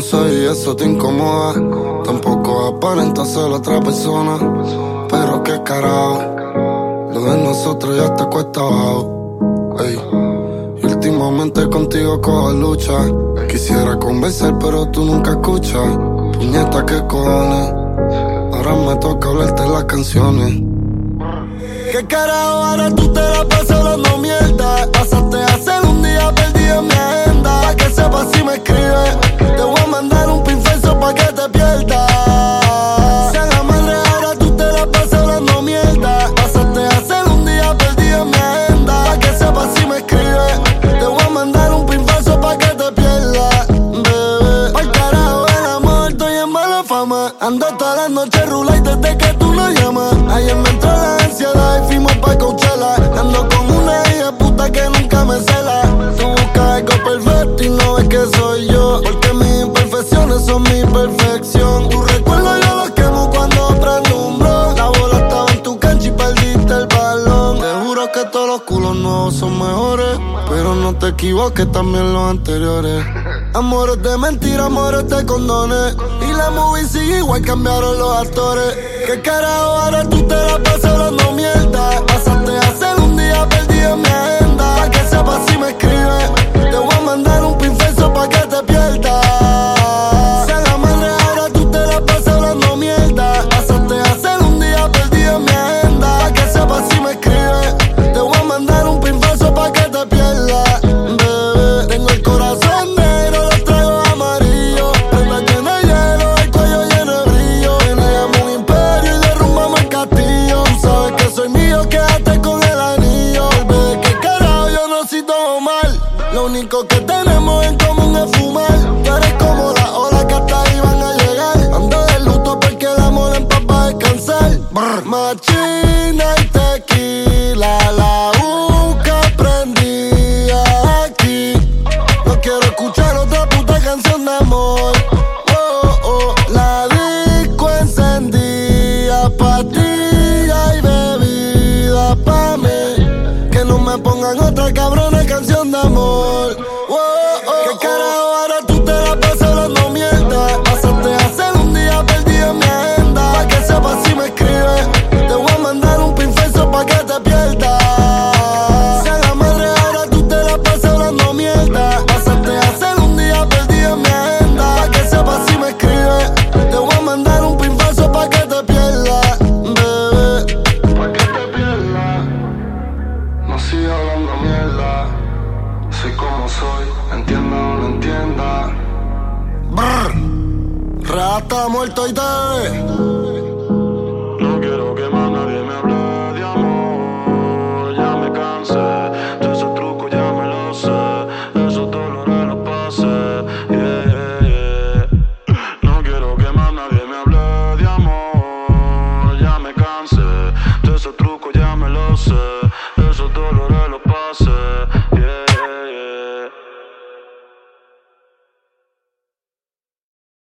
eso te incomoda. Tampoco aparenta ser otra persona. Pero qué carajo. Lo de nosotros ya te cuesta abajo. Y últimamente contigo cojo lucha. Quisiera conversar, pero tú nunca escuchas. Puñeta, qué cojones. Ahora me toca hablarte las canciones. ¿Qué carajo ahora tú te la Ando toda la noche rula y desde que tú no llamas. Ayer me entró la ansiedad y fuimos pa' Coachella. Ando con una hija puta que nunca me cela. Tú buscas algo perfecto y no ves que soy yo. Porque mis imperfecciones son mi perfección. Tu recuerdo yo lo quemo cuando prendo un blog. La bola estaba en tu cancha y perdiste el balón. Te juro que todos los culos nuevos son mejores. Pero no te equivoques, también los anteriores. Amores de mentira, amores de condones. La movie sigue igual, cambiaron los actores. ¿Qué carajo ahora tú Lo único que tenemos en común es fumar. Tú eres como la ola que hasta ahí van a llegar. Ando de luto porque el amor en pa' descansar. Brr. Machina y tequila, la busca prendida aquí. No quiero escuchar otra puta canción de amor. Oh, oh, la disco encendida, pastilla y bebida pa'. Que no me pongan otra cabrona como soy, entienda o no entienda. Brr. Rata muerto y te.